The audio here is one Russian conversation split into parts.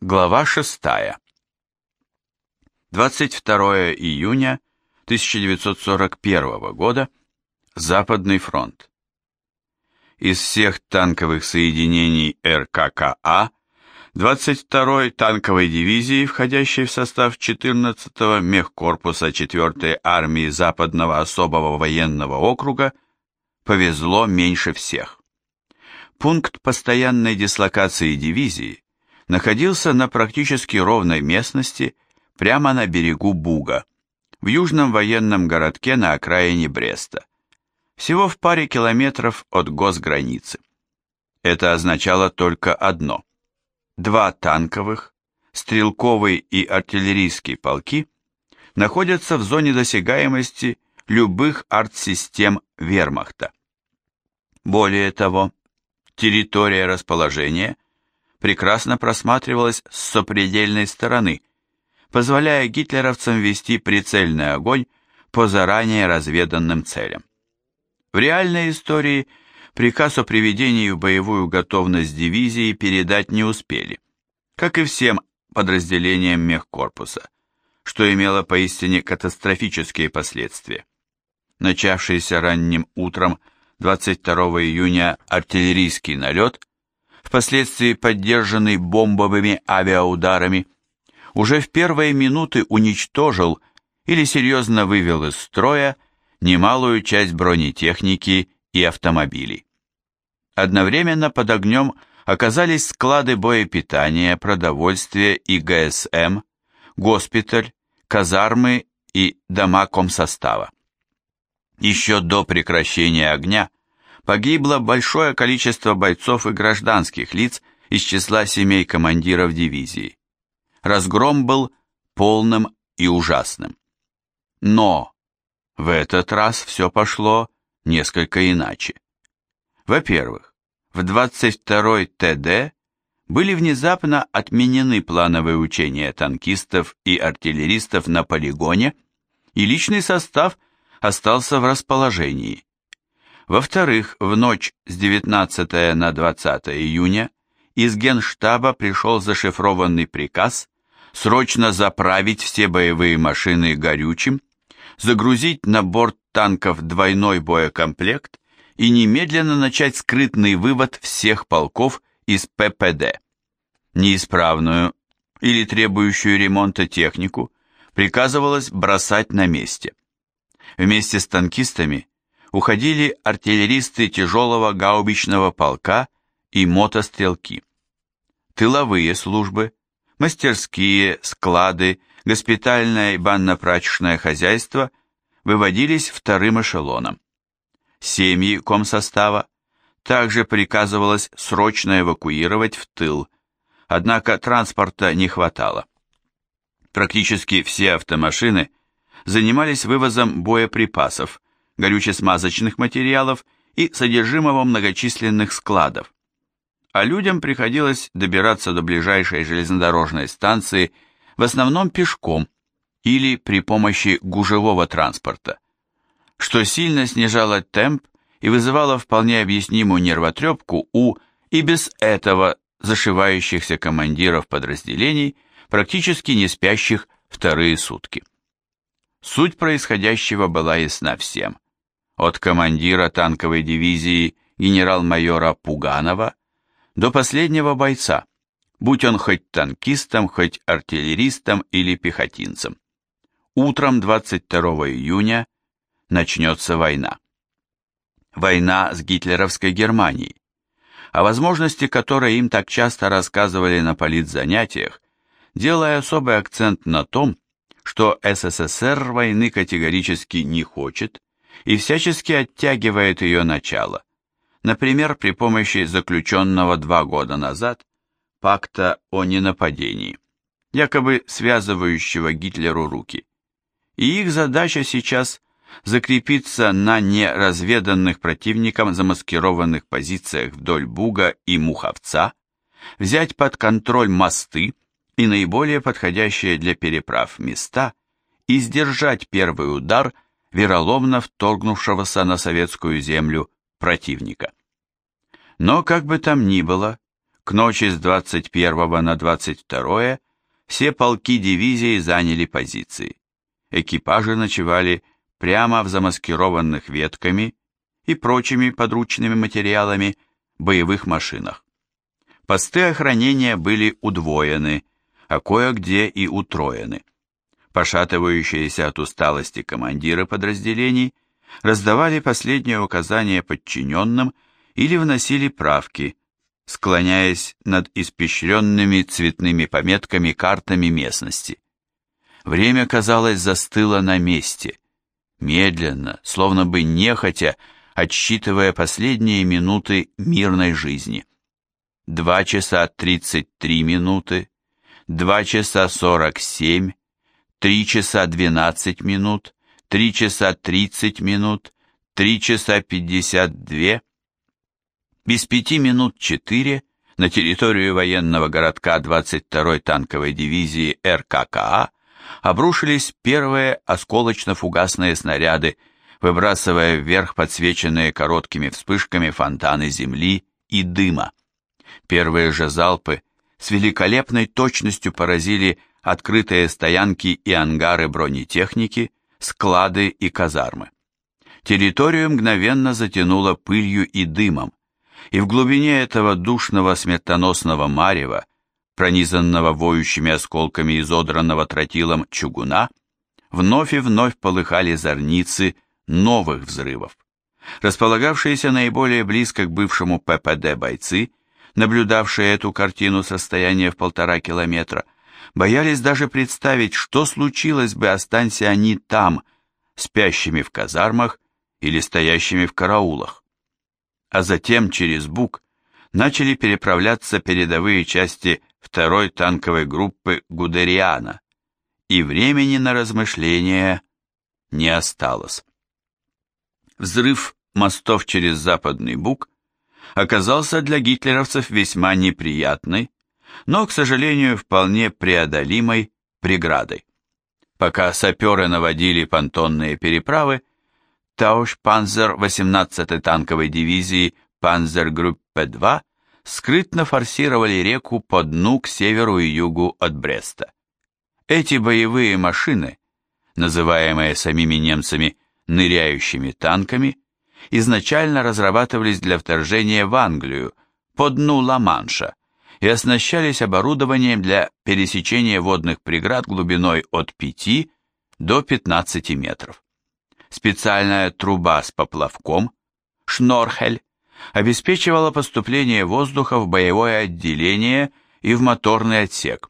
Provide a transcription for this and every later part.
Глава 6. 22 июня 1941 года. Западный фронт. Из всех танковых соединений РККА 22-й танковой дивизии, входящей в состав 14-го мехкорпуса 4-й армии Западного особого военного округа, повезло меньше всех. Пункт постоянной дислокации дивизии находился на практически ровной местности, прямо на берегу Буга, в южном военном городке на окраине Бреста, всего в паре километров от госграницы. Это означало только одно. Два танковых, стрелковый и артиллерийский полки находятся в зоне досягаемости любых артсистем вермахта. Более того, территория расположения – прекрасно просматривалась с сопредельной стороны, позволяя гитлеровцам вести прицельный огонь по заранее разведанным целям. В реальной истории приказ о приведении в боевую готовность дивизии передать не успели, как и всем подразделениям мехкорпуса, что имело поистине катастрофические последствия. Начавшийся ранним утром 22 июня артиллерийский налет впоследствии поддержанный бомбовыми авиаударами, уже в первые минуты уничтожил или серьезно вывел из строя немалую часть бронетехники и автомобилей. Одновременно под огнем оказались склады боепитания, продовольствия и ГСМ, госпиталь, казармы и дома комсостава. Еще до прекращения огня погибло большое количество бойцов и гражданских лиц из числа семей командиров дивизии. Разгром был полным и ужасным. Но в этот раз все пошло несколько иначе. Во-первых, в 22-й ТД были внезапно отменены плановые учения танкистов и артиллеристов на полигоне, и личный состав остался в расположении. Во-вторых, в ночь с 19 на 20 июня из Генштаба пришел зашифрованный приказ срочно заправить все боевые машины горючим, загрузить на борт танков двойной боекомплект и немедленно начать скрытный вывод всех полков из ППД. Неисправную или требующую ремонта технику приказывалось бросать на месте. Вместе с танкистами уходили артиллеристы тяжелого гаубичного полка и мотострелки. Тыловые службы, мастерские, склады, госпитальное и банно-прачечное хозяйство выводились вторым эшелоном. Семьи комсостава также приказывалось срочно эвакуировать в тыл, однако транспорта не хватало. Практически все автомашины занимались вывозом боеприпасов, горюче-смазочных материалов и содержимого многочисленных складов. А людям приходилось добираться до ближайшей железнодорожной станции в основном пешком или при помощи гужевого транспорта, что сильно снижало темп и вызывало вполне объяснимую нервотрепку у и без этого зашивающихся командиров подразделений, практически не спящих вторые сутки. Суть происходящего была ясна всем от командира танковой дивизии генерал-майора Пуганова до последнего бойца, будь он хоть танкистом, хоть артиллеристом или пехотинцем. Утром 22 июня начнется война. Война с гитлеровской Германией, о возможности которой им так часто рассказывали на политзанятиях, делая особый акцент на том, что СССР войны категорически не хочет и всячески оттягивает ее начало, например, при помощи заключенного два года назад пакта о ненападении, якобы связывающего Гитлеру руки. И их задача сейчас закрепиться на неразведанных противником замаскированных позициях вдоль Буга и Муховца, взять под контроль мосты и наиболее подходящие для переправ места и сдержать первый удар – вероломно вторгнувшегося на советскую землю противника. Но как бы там ни было, К ночи с 21 на 22 все полки дивизии заняли позиции. Экипажи ночевали прямо в замаскированных ветками и прочими подручными материалами боевых машинах. Посты охранения были удвоены, а кое-где и утроены. Пошатывающиеся от усталости командиры подразделений раздавали последние указания подчиненным или вносили правки, склоняясь над испещренными цветными пометками картами местности. Время, казалось, застыло на месте, медленно, словно бы нехотя, отсчитывая последние минуты мирной жизни. Два часа тридцать три минуты, два часа сорок семь, три часа двенадцать минут, три часа тридцать минут, три часа пятьдесят две. Без пяти минут четыре на территорию военного городка 22-й танковой дивизии РККА обрушились первые осколочно-фугасные снаряды, выбрасывая вверх подсвеченные короткими вспышками фонтаны земли и дыма. Первые же залпы с великолепной точностью поразили открытые стоянки и ангары бронетехники, склады и казармы. Территорию мгновенно затянуло пылью и дымом, и в глубине этого душного смертоносного марева, пронизанного воющими осколками изодранного тротилом чугуна, вновь и вновь полыхали зорницы новых взрывов. Располагавшиеся наиболее близко к бывшему ППД бойцы, наблюдавшие эту картину с расстояния в полтора километра, боялись даже представить, что случилось бы, останься они там, спящими в казармах или стоящими в караулах. А затем через Буг начали переправляться передовые части второй танковой группы Гудериана, и времени на размышления не осталось. Взрыв мостов через Западный Буг оказался для гитлеровцев весьма неприятной, но, к сожалению, вполне преодолимой преградой. Пока саперы наводили понтонные переправы, Тауш-Панзер 18-й танковой дивизии Панзергруппе-2 скрытно форсировали реку по дну к северу и югу от Бреста. Эти боевые машины, называемые самими немцами ныряющими танками, изначально разрабатывались для вторжения в Англию по дну Ла-Манша и оснащались оборудованием для пересечения водных преград глубиной от 5 до 15 метров. Специальная труба с поплавком, шнорхель, обеспечивала поступление воздуха в боевое отделение и в моторный отсек,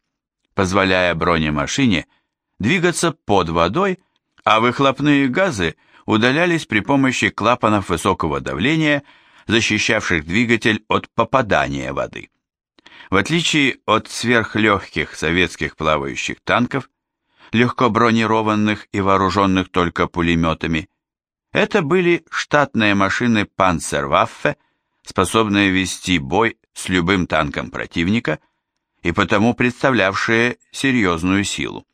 позволяя бронемашине двигаться под водой, а выхлопные газы удалялись при помощи клапанов высокого давления, защищавших двигатель от попадания воды. В отличие от сверхлегких советских плавающих танков, легко бронированных и вооруженных только пулеметами, это были штатные машины Панцерваффе, способные вести бой с любым танком противника и потому представлявшие серьезную силу.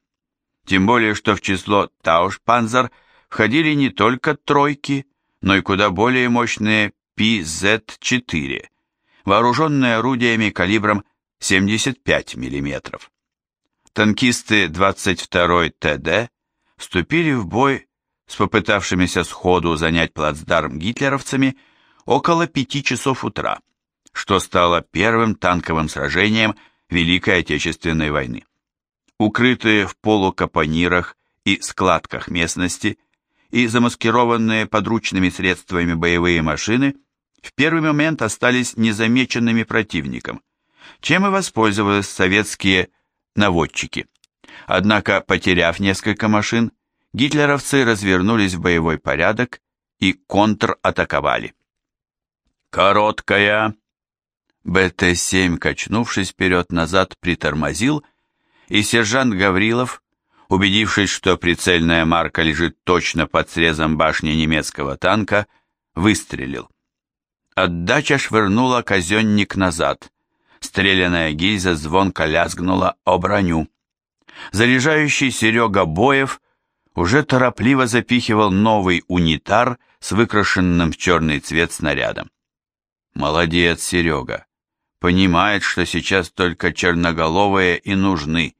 Тем более, что в число Таушпанзер входили не только тройки, но и куда более мощные PZ-4, вооруженные орудиями калибром 75 мм. Танкисты 22-й ТД вступили в бой с попытавшимися сходу занять плацдарм гитлеровцами около пяти часов утра, что стало первым танковым сражением Великой Отечественной войны. Укрытые в полукапонирах и складках местности и замаскированные подручными средствами боевые машины в первый момент остались незамеченными противником, чем и воспользовались советские наводчики. Однако, потеряв несколько машин, гитлеровцы развернулись в боевой порядок и контратаковали. «Короткая!» БТ-7, качнувшись вперед-назад, притормозил, и сержант Гаврилов, убедившись, что прицельная марка лежит точно под срезом башни немецкого танка, выстрелил. Отдача швырнула казенник назад. Стреляная гильза звонко лязгнула о броню. Заряжающий Серега Боев уже торопливо запихивал новый унитар с выкрашенным в черный цвет снарядом. «Молодец, Серега! Понимает, что сейчас только черноголовые и нужны.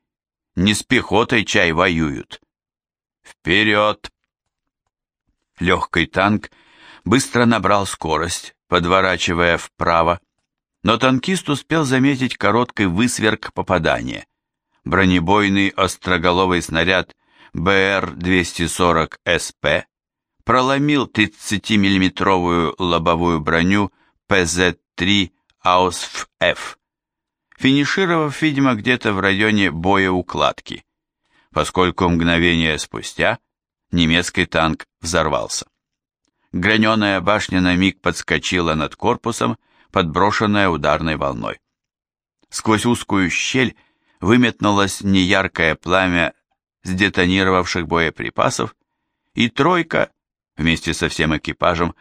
Не с пехотой чай воюют. Вперед! Легкий танк быстро набрал скорость, подворачивая вправо, но танкист успел заметить короткий высверк попадания. Бронебойный остроголовый снаряд БР-240СП проломил 30-миллиметровую лобовую броню ПЗ-3 АУСФ-Ф, финишировав, видимо, где-то в районе боеукладки, поскольку мгновение спустя немецкий танк взорвался. Граненая башня на миг подскочила над корпусом, подброшенная ударной волной. Сквозь узкую щель выметнулось неяркое пламя сдетонировавших боеприпасов, и тройка, вместе со всем экипажем,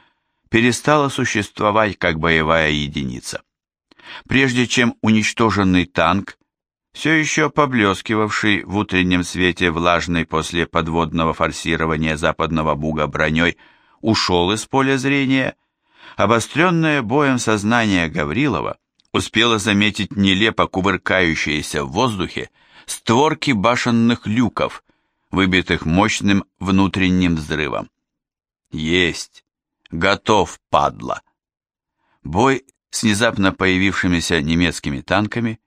перестала существовать как боевая единица прежде чем уничтоженный танк, все еще поблескивавший в утреннем свете влажной после подводного форсирования западного буга броней, ушел из поля зрения, обостренное боем сознание Гаврилова успело заметить нелепо кувыркающиеся в воздухе створки башенных люков, выбитых мощным внутренним взрывом. Есть! Готов, падла! Бой с внезапно появившимися немецкими танками,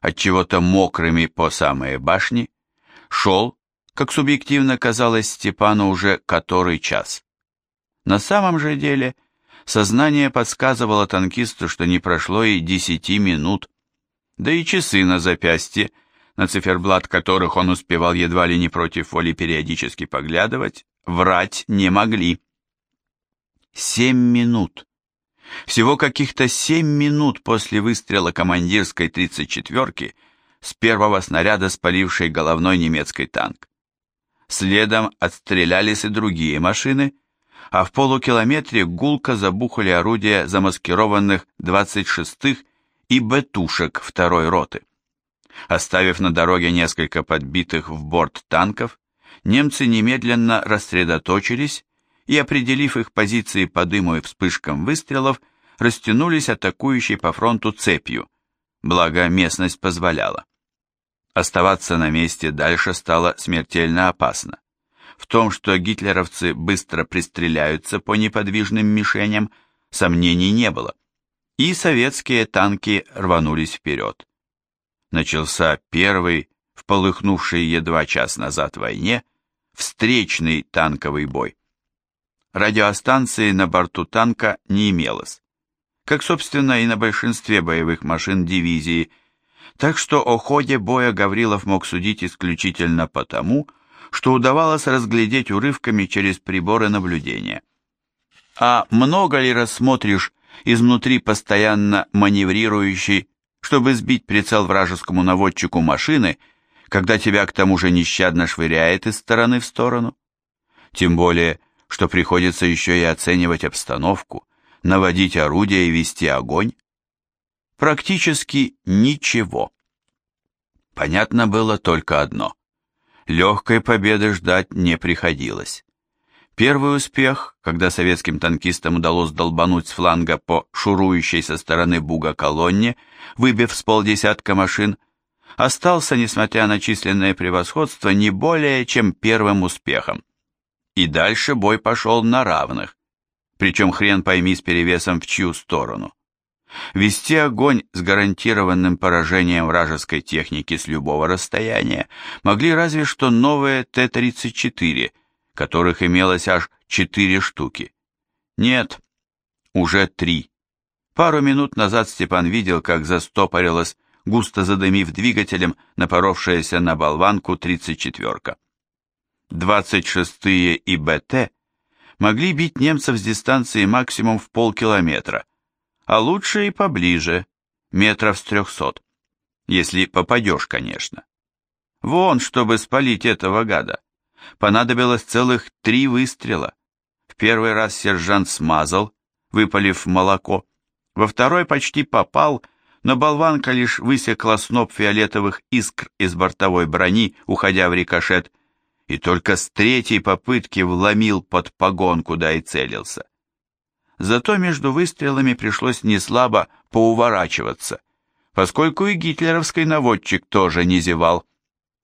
от чего-то мокрыми по самые башни, шел, как субъективно казалось Степану уже который час. На самом же деле, сознание подсказывало танкисту, что не прошло и десяти минут, да и часы на запястье, на циферблат которых он успевал едва ли не против воли периодически поглядывать, врать не могли. Семь минут. Всего каких-то семь минут после выстрела командирской 34-ки с первого снаряда спалившей головной немецкий танк. Следом отстрелялись и другие машины, а в полукилометре гулко забухали орудия замаскированных 26-х и бетушек второй роты. Оставив на дороге несколько подбитых в борт танков, немцы немедленно рассредоточились и, определив их позиции по дыму и вспышкам выстрелов, растянулись атакующие по фронту цепью, благо местность позволяла. Оставаться на месте дальше стало смертельно опасно. В том, что гитлеровцы быстро пристреляются по неподвижным мишеням, сомнений не было. И советские танки рванулись вперед. Начался первый, в полыхнувшей едва час назад войне, встречный танковый бой. Радиостанции на борту танка не имелось, как, собственно, и на большинстве боевых машин дивизии, так что о ходе боя Гаврилов мог судить исключительно потому, что удавалось разглядеть урывками через приборы наблюдения. А много ли рассмотришь изнутри постоянно маневрирующий, чтобы сбить прицел вражескому наводчику машины, когда тебя к тому же нещадно швыряет из стороны в сторону? Тем более, что приходится еще и оценивать обстановку, наводить орудия и вести огонь? Практически ничего. Понятно было только одно. Легкой победы ждать не приходилось. Первый успех, когда советским танкистам удалось долбануть с фланга по шурующей со стороны Буга колонне, выбив с полдесятка машин, остался, несмотря на численное превосходство, не более чем первым успехом и дальше бой пошел на равных, причем хрен пойми с перевесом в чью сторону. Вести огонь с гарантированным поражением вражеской техники с любого расстояния могли разве что новые Т-34, которых имелось аж четыре штуки. Нет, уже три. Пару минут назад Степан видел, как застопорилась, густо задымив двигателем, напоровшаяся на болванку 34-ка. 26-е и БТ могли бить немцев с дистанции максимум в полкилометра, а лучше и поближе, метров с трехсот, если попадешь, конечно. Вон, чтобы спалить этого гада, понадобилось целых три выстрела. В первый раз сержант смазал, выпалив молоко, во второй почти попал, но болванка лишь высекла сноп фиолетовых искр из бортовой брони, уходя в рикошет, и только с третьей попытки вломил под погон, куда и целился. Зато между выстрелами пришлось неслабо поуворачиваться, поскольку и гитлеровский наводчик тоже не зевал.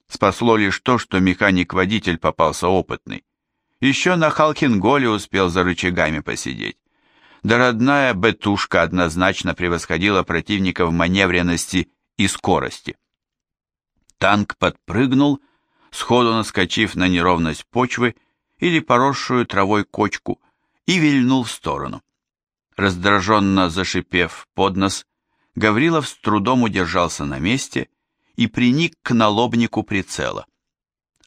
Спасло лишь то, что механик-водитель попался опытный. Еще на Халкинголе успел за рычагами посидеть. Да родная Бетушка однозначно превосходила противника в маневренности и скорости. Танк подпрыгнул, сходу наскочив на неровность почвы или поросшую травой кочку, и вильнул в сторону. Раздраженно зашипев под нос, Гаврилов с трудом удержался на месте и приник к налобнику прицела.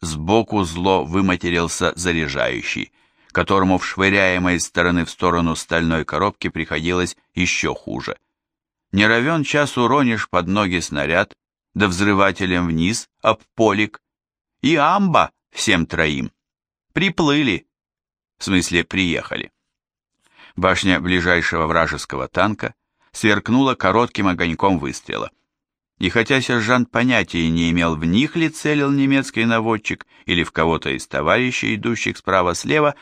Сбоку зло выматерился заряжающий, которому в швыряемой из стороны в сторону стальной коробки приходилось еще хуже. Не равен час уронишь под ноги снаряд, да взрывателем вниз, об полик, и амба всем троим. Приплыли, в смысле приехали. Башня ближайшего вражеского танка сверкнула коротким огоньком выстрела. И хотя сержант понятия не имел, в них ли целил немецкий наводчик или в кого-то из товарищей, идущих справа-слева,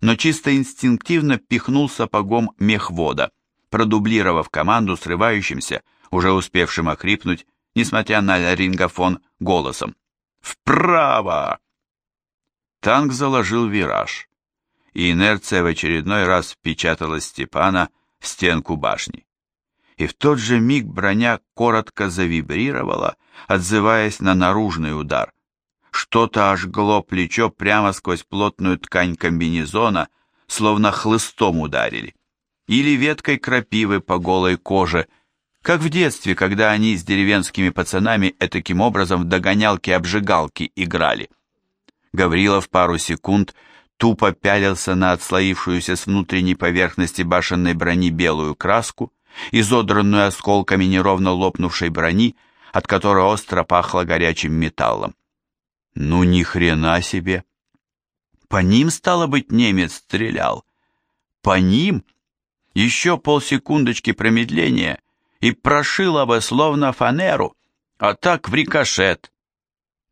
но чисто инстинктивно пихнул сапогом мехвода, продублировав команду срывающимся, уже успевшим охрипнуть, несмотря на рингофон, голосом. «Вправо!» Танк заложил вираж, и инерция в очередной раз впечатала Степана в стенку башни и в тот же миг броня коротко завибрировала, отзываясь на наружный удар. Что-то ожгло плечо прямо сквозь плотную ткань комбинезона, словно хлыстом ударили. Или веткой крапивы по голой коже, как в детстве, когда они с деревенскими пацанами таким образом в догонялки-обжигалки играли. Гаврилов пару секунд тупо пялился на отслоившуюся с внутренней поверхности башенной брони белую краску, изодранную осколками неровно лопнувшей брони, от которой остро пахло горячим металлом. Ну ни хрена себе! По ним, стало быть, немец стрелял. По ним? Еще полсекундочки промедления и прошило бы словно фанеру, а так в рикошет.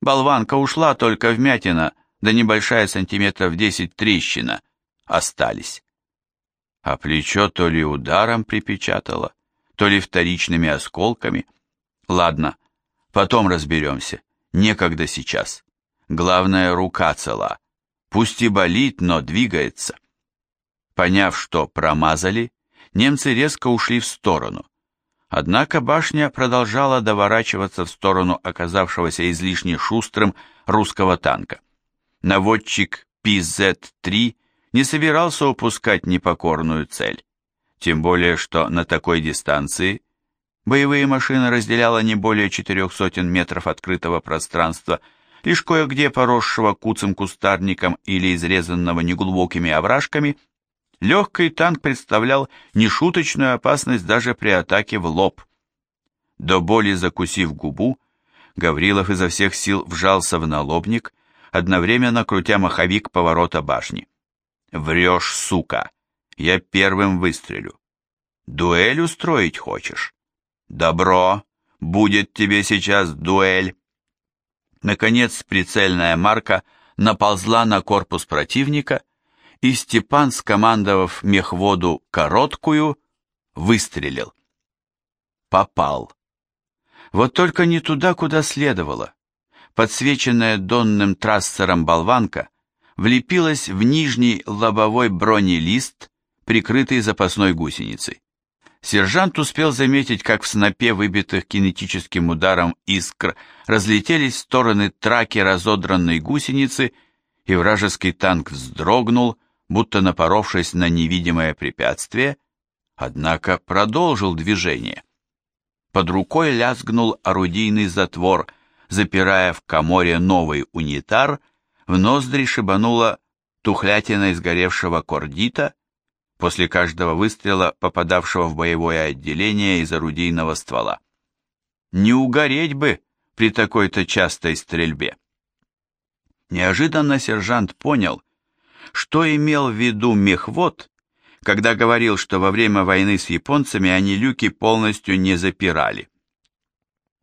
Болванка ушла только вмятина, да небольшая сантиметров десять трещина остались а плечо то ли ударом припечатало, то ли вторичными осколками. Ладно, потом разберемся, некогда сейчас. Главное, рука цела. Пусть и болит, но двигается. Поняв, что промазали, немцы резко ушли в сторону. Однако башня продолжала доворачиваться в сторону оказавшегося излишне шустрым русского танка. Наводчик PZ-3 не собирался упускать непокорную цель. Тем более, что на такой дистанции боевые машины разделяло не более четырех сотен метров открытого пространства, лишь кое-где поросшего куцым кустарником или изрезанного неглубокими овражками, легкий танк представлял нешуточную опасность даже при атаке в лоб. До боли закусив губу, Гаврилов изо всех сил вжался в налобник, одновременно крутя маховик поворота башни. Врешь, сука. Я первым выстрелю. Дуэль устроить хочешь? Добро. Будет тебе сейчас дуэль. Наконец прицельная марка наползла на корпус противника, и Степан, скомандовав мехводу короткую, выстрелил. Попал. Вот только не туда, куда следовало. Подсвеченная донным трассером болванка влепилась в нижний лобовой бронелист, прикрытый запасной гусеницей. Сержант успел заметить, как в снопе выбитых кинетическим ударом искр разлетелись в стороны траки разодранной гусеницы, и вражеский танк вздрогнул, будто напоровшись на невидимое препятствие, однако продолжил движение. Под рукой лязгнул орудийный затвор, запирая в коморе новый унитар — в ноздри шибануло тухлятиной сгоревшего кордита, после каждого выстрела, попадавшего в боевое отделение из орудийного ствола. Не угореть бы при такой-то частой стрельбе. Неожиданно сержант понял, что имел в виду мехвод, когда говорил, что во время войны с японцами они люки полностью не запирали.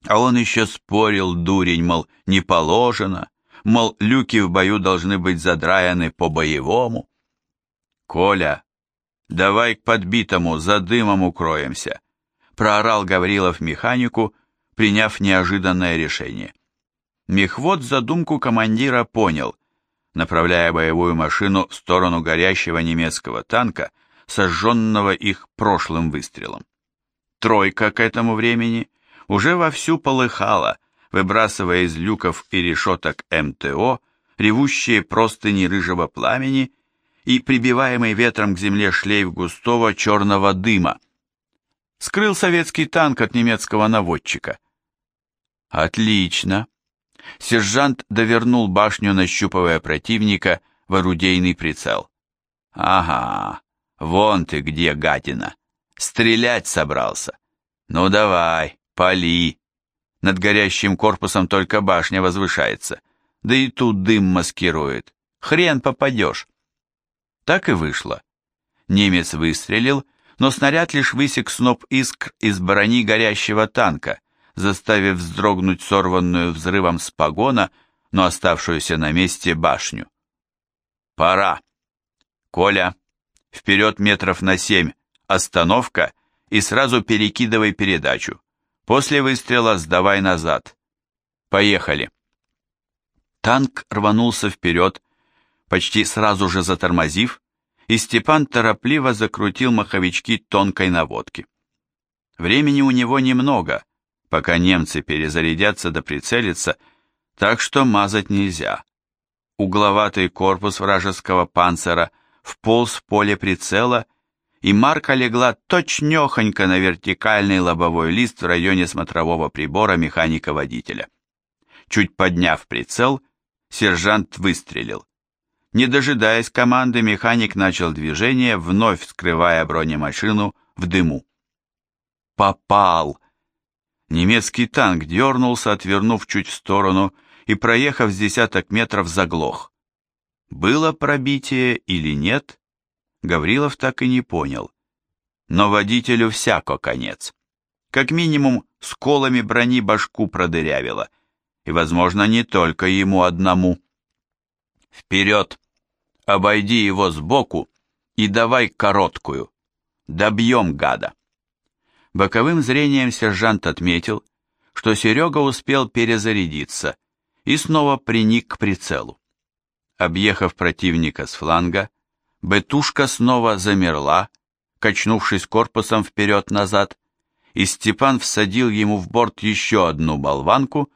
А он еще спорил, дурень, мол, не положено, мол, люки в бою должны быть задраяны по-боевому. Коля, давай к подбитому, за дымом укроемся, проорал Гаврилов механику, приняв неожиданное решение. Мехвод задумку командира понял, направляя боевую машину в сторону горящего немецкого танка, сожженного их прошлым выстрелом. Тройка к этому времени уже вовсю полыхала, выбрасывая из люков и решеток МТО ревущие простыни рыжего пламени и прибиваемый ветром к земле шлейф густого черного дыма. Скрыл советский танк от немецкого наводчика. Отлично. Сержант довернул башню, нащупывая противника в орудийный прицел. Ага, вон ты где, гадина. Стрелять собрался. Ну давай, пали. Над горящим корпусом только башня возвышается. Да и тут дым маскирует. Хрен попадешь. Так и вышло. Немец выстрелил, но снаряд лишь высек сноп искр из брони горящего танка, заставив вздрогнуть сорванную взрывом с погона, но оставшуюся на месте башню. «Пора! Коля, вперед метров на семь, остановка и сразу перекидывай передачу. После выстрела сдавай назад. Поехали!» Танк рванулся вперед, почти сразу же затормозив, и Степан торопливо закрутил маховички тонкой наводки. Времени у него немного, пока немцы перезарядятся да прицелятся, так что мазать нельзя. Угловатый корпус вражеского панцера вполз в поле прицела, и марка легла точнёхонько на вертикальный лобовой лист в районе смотрового прибора механика-водителя. Чуть подняв прицел, сержант выстрелил. Не дожидаясь команды, механик начал движение, вновь скрывая бронемашину в дыму. «Попал!» Немецкий танк дернулся, отвернув чуть в сторону и, проехав с десяток метров, заглох. Было пробитие или нет, Гаврилов так и не понял. Но водителю всяко конец. Как минимум, сколами брони башку продырявило. И, возможно, не только ему одному. Вперед! Обойди его сбоку и давай короткую. Добьем гада. Боковым зрением сержант отметил, что Серега успел перезарядиться и снова приник к прицелу. Объехав противника с фланга, Бетушка снова замерла, качнувшись корпусом вперед-назад, и Степан всадил ему в борт еще одну болванку,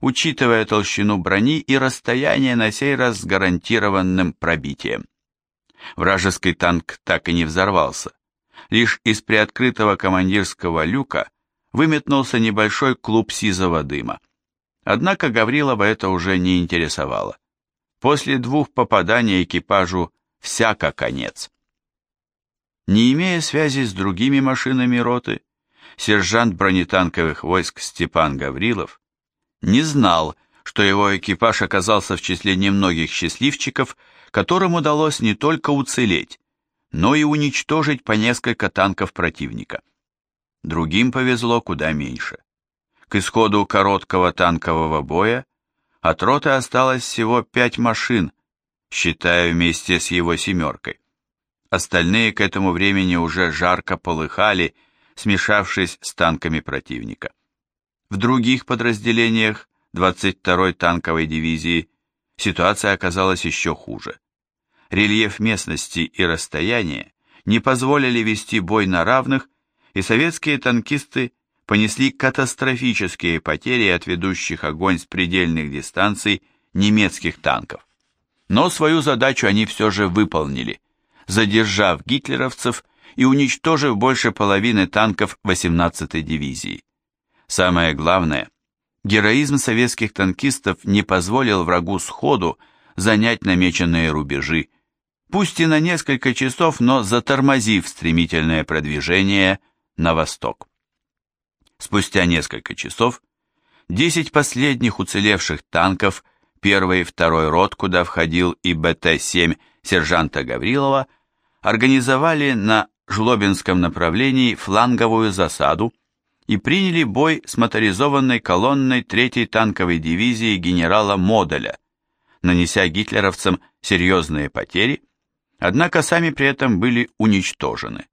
учитывая толщину брони и расстояние на сей раз с гарантированным пробитием. Вражеский танк так и не взорвался, лишь из приоткрытого командирского люка выметнулся небольшой клуб сизого дыма. Однако Гаврилова это уже не интересовало. После двух попаданий экипажу всяко конец. Не имея связи с другими машинами роты, сержант бронетанковых войск Степан Гаврилов не знал, что его экипаж оказался в числе немногих счастливчиков, которым удалось не только уцелеть, но и уничтожить по несколько танков противника. Другим повезло куда меньше. К исходу короткого танкового боя от роты осталось всего пять машин, считая вместе с его семеркой. Остальные к этому времени уже жарко полыхали, смешавшись с танками противника. В других подразделениях 22-й танковой дивизии ситуация оказалась еще хуже рельеф местности и расстояние не позволили вести бой на равных, и советские танкисты понесли катастрофические потери от ведущих огонь с предельных дистанций немецких танков. Но свою задачу они все же выполнили, задержав гитлеровцев и уничтожив больше половины танков 18-й дивизии. Самое главное, героизм советских танкистов не позволил врагу сходу занять намеченные рубежи, пусть и на несколько часов, но затормозив стремительное продвижение на восток. Спустя несколько часов 10 последних уцелевших танков первой и второй рот, куда входил и БТ-7 сержанта Гаврилова, организовали на Жлобинском направлении фланговую засаду и приняли бой с моторизованной колонной 3-й танковой дивизии генерала Моделя, нанеся гитлеровцам серьезные потери Однако сами при этом были уничтожены.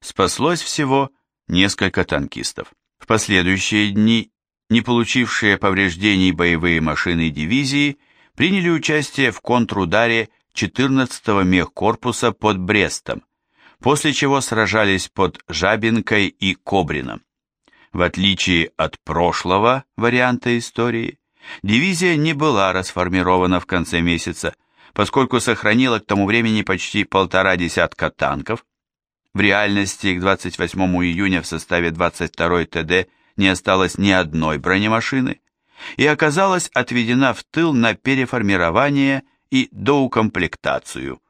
Спаслось всего несколько танкистов. В последующие дни не получившие повреждений боевые машины дивизии приняли участие в контрударе 14-го мехкорпуса под Брестом, после чего сражались под Жабинкой и Кобрином. В отличие от прошлого варианта истории, дивизия не была расформирована в конце месяца, поскольку сохранила к тому времени почти полтора десятка танков. В реальности к 28 июня в составе 22-й ТД не осталось ни одной бронемашины и оказалась отведена в тыл на переформирование и доукомплектацию –